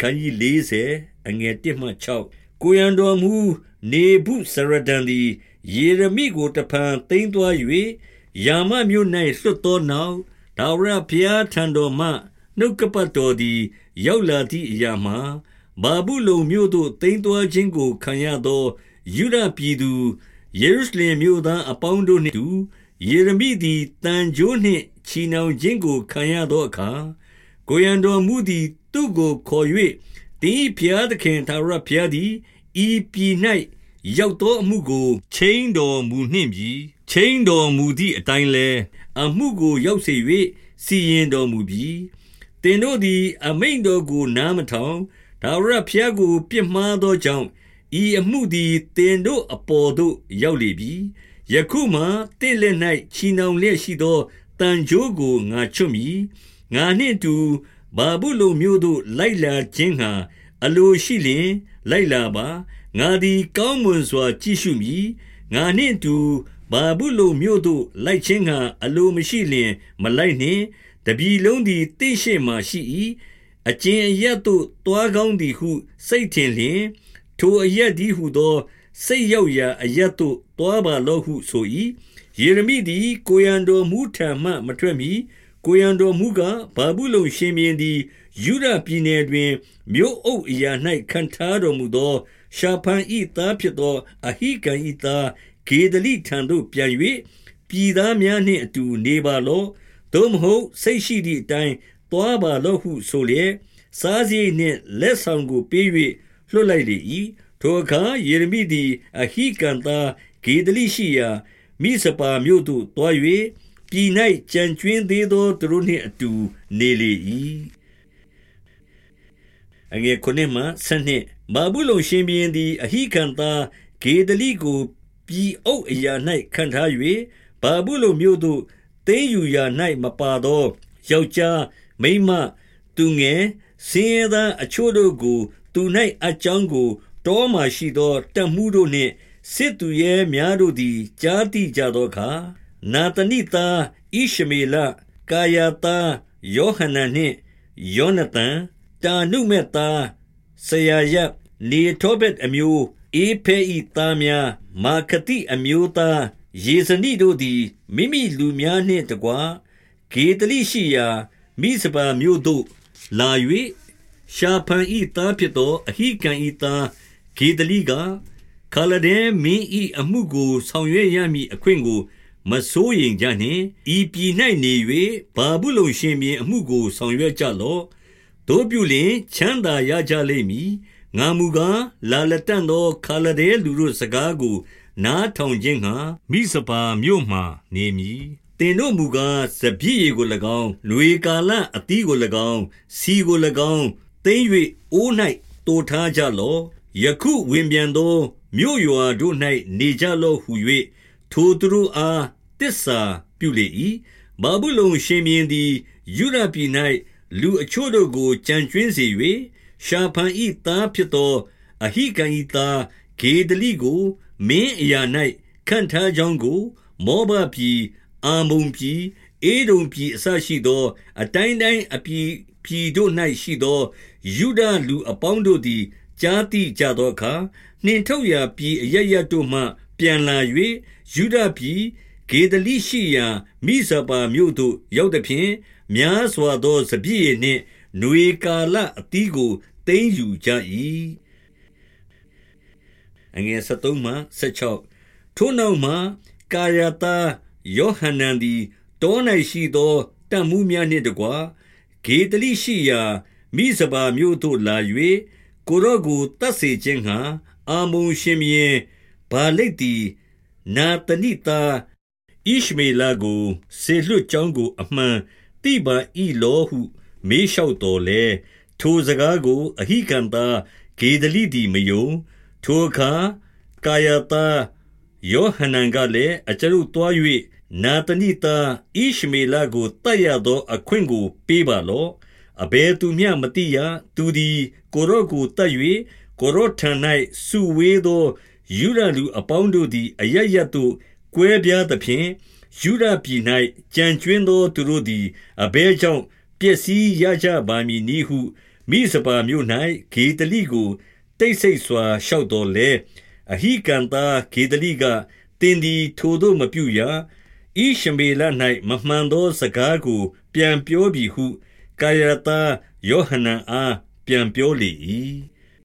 ခန်းကြီး40အငယ်1မှ6ကိုရန်တော်မူနေဘုစရဒန်သည်ယေရမိကိုတဖန်သိမ်းသွား၍ယာမမြို့၌လွတ်သောနောက်ဒါဝရဘုရားထံတော်မှနှုတ်ကပတ်တော်သည် ရောက်လာသည့်အရာမှာဘာဘူးလုံမြို့သို့သိမ်းသွားခြင်းကိုခံရသောယူဒပြည်သူယေရုရှလင်မြို့သားအပေါင်းတို့နှင့်တူယေရမိသည်တန်ကြိုးနှင့်ချီနှောင်ခြင်းကိုခံရသောအခါ ကိုရန်တော်မူသည်သူ့ကိုခေါ်၍တင်းဖျားသခင်သာရဖျားသည်ဤပြည်၌ရောက်သောအမှုကိုချိန်တော်မူနှင့်ပြီချိန်တော်မူသည့်အတိုင်းလဲအမှုကိုရောက်စေ၍စီရင်တော်မူပြီတင်တို့သည် အမိန်တော်ကိုနားမထောင်ဒါဝရဖျားကိုပြစ်မှားသောကြောင့်ဤအမှုသည်တင်တို့အပေါ်သို့ရောက်လေပြီယခုမှတင့်လက်၌ချီနှောင်လျက်ရှိသောတန်ကြိုးကိုငါချွတ်မည် ငါနှင့်တူဘာဘူးလုံမျိုးသို့လိုက်လာခြင်းဟာအလိုရှိလျင်လိုက်လာပါငါသည်ကောင်းမွန်စွာ ကြည့်ရှုမည်ငါနှင့်တူဘာဘူးလုံမျိုးသို့လိုက်ခြင်းဟာအလိုမရှိလျင် မလိုက်နှင့်တပြီလုံးသည်တင့်ရှိမှရှိ၏အကျဉ်အရက်သို့တွားကောင်းသည်ဟု စိတ်ထင်လျင် ထိုအရက်သည်ဟုသော စိတ်ရောက်ရာအရက်သို့တွားပါလော့ဟုဆို၏ယေရမိသည်ကိုရန်တော်မူထံမှမထွက်မီ ကိုရန်တော်မူကဘာဘူးလုံရှင်မြင်းသည်ယူဒပြည်နယ်တွင် မြို့အုပ်အရာ၌ခံထားတော်မူသော ရှာဖန်ဤသားဖြစ်သော အဟိကံဤသားဂေဒလိထံသို့ပြန်၍ပြည်သားများနှင့်အတူနေပါလော့သို့မဟုတ်စိတ်ရှိသည့်အတိုင်းတွားပါလော့ဟုဆိုလျက်စားစည်းနှင့်လက်ဆောင်ကိုပေး၍လွှတ်လိုက်လေ၏ထိုအခါယေရမိသည် အဟိကံသားဂေဒလိရှိရာမိစပါမြို့သို့တွား၍ ပြည်၌ကြံကျွင်းသေးသောသူတို့နှင့်အတူနေလေ၏အငယ်ခုနှစ်မှဆနှစ်ဘာဘူးလုံရှင်ဘီရင်သည်အဟိကံသားဂေဒလိကိုပြည်အုပ်အရာ၌ခံထား၍ဘာဘူးလုံမြို့သို့တင်းယူရာ၌မပါသောယောက်ျားမိန်းမသူငယ်စင်းရသားအချို့တို့ကို သူ၌အကြောင်းကိုတောမှရှိသောတမှုတို့နှင့်စစ်သူရဲများတို့သည်ကြားသိကြသောအခါ နာသနိသားဣရှမေလကာယာသားယောဟနန်နှင့်ယောနသန်တာနုမေသားဆရာယနေတောဘက်အမျိုးအေဖေဤသားများမာခတိအမျိုးသားယေဇနိတို့သည်မိမိလူများနှင့်တကွာဂေတလိရှိရာမိစပါမြို့သို့လာ၍ရှာဖန်ဤသားဖြစ်သောအဟိကံဤသားဂေဒလိကခါလဒဲမင်းဤအမှုကိုဆောင်ရွက်ရမည်အခွင့်ကို မစိုးရင်ကြနှင့်ဤပြည်၌နေ၍ဘာဘူးလုံရှင်မြင်အမှုကိုဆောင်ရွက်ကြလော့တို့ပြုလင်ချမ်းသာရကြလိမ့်မည်ငါမူကားလာလတန်သောခါလဒဲလူတို့စကားကို နားထောင်ခြင်းငှာမိစပါမြို့မှနေမည်တင်တို့မူကားစပြည့်ရီကို၎င်း၊လွေကာလအသီးကို၎င်း၊စီကို၎င်းသိမ့်၍အိုး၌တိုထားကြလော့ယခုဝင်ပြန်သောမြို့ရွာတို့၌နေကြလော့ဟု၍ထိုသူတို့အား တစ္ဆာပြုလေ၏ဘာဘူးလုံရှင်မြင်းသည်ယူရပြည်၌လူအချို့တို့ကိုကြံကျွင်းစေ၍ရှာဖန်ဤသားဖြစ်သောအဟိကံဤသားဂေဒလိကို မင်းအရာ၌ခံထားကြောင်းကို မောဘပြည်အာမုန်ပြည်အေဒုံပြည်အစရှိသော အတိုင်းတိုင်းအပြည်ပြည်တို့၌ရှိသောယူဒလူအပေါင်းတို့သည်ကြားသိကြသောအခါနှင်ထုတ်ရာပြည်အရရတို့မှ ပြန်လာ၍ယူဒပြည် ဂေဒလိရှိရာမိဇပါမြို့သို့ရောက်သည်ဖြင့်များစွာသောစပြည့်နှင့်ຫນွေကာလအသီးကိုသိမ်းယူကြ၏အငယ်73မှ16ထိုနောက်မှကာယတာယောဟန်နန်သည်တော၌ရှိသောတန်မှုများနှင့်တကွာဂေတလိရှိရာမိဇဘာမြို့သို့လာ၍ကိုရော့ကိုတတ်စေခြင်းဟံအာမုန်ရှင်မြင်းဘာလိတ်သည်နာတနိတာ ဣရှမေလကိုဆေလွတ်ကြောင်းကို အမှန်တိပါဤလောဟု မေးလျှောက်တော်လဲထိုစကားကို အဟိကံသားဂေဒလိသည်မယုံထိုအခါကာယတာယောဟနန်ကလည်းအကျွန်ုပ်သွား၍နာသနိသားဣရှမေလကိုတတ်ရသော အခွင့်ကိုပေးပါလော့အဘယ်သူမျှမတိရသူသည် ကိုရော့ကိုတတ်၍ကိုရော့ထံ၌စုဝေးသောယူရလူအပေါင်းတို့သည်အရရတ်သို့ ကွဲပြားသဖြင့်ယူရပြည်၌ကြံကျွင်းသောသူတို့သည်အဘဲကြောင့်ပျက်စီးရကြပါမည်နည်းဟု မိစပါမြို့၌ဂေဒလိကိုတိတ်ဆိတ်စွာလျှောက်တော်လဲအဟိကံသားဂေဒလိကတင်ဒီထိုတို့မပြုရဤရှမေလ၌မမှန်သောစကားကို ပြန်ပြောပြီဟုကာယတာယောဟနန်အားပြန်ပြောလေ၏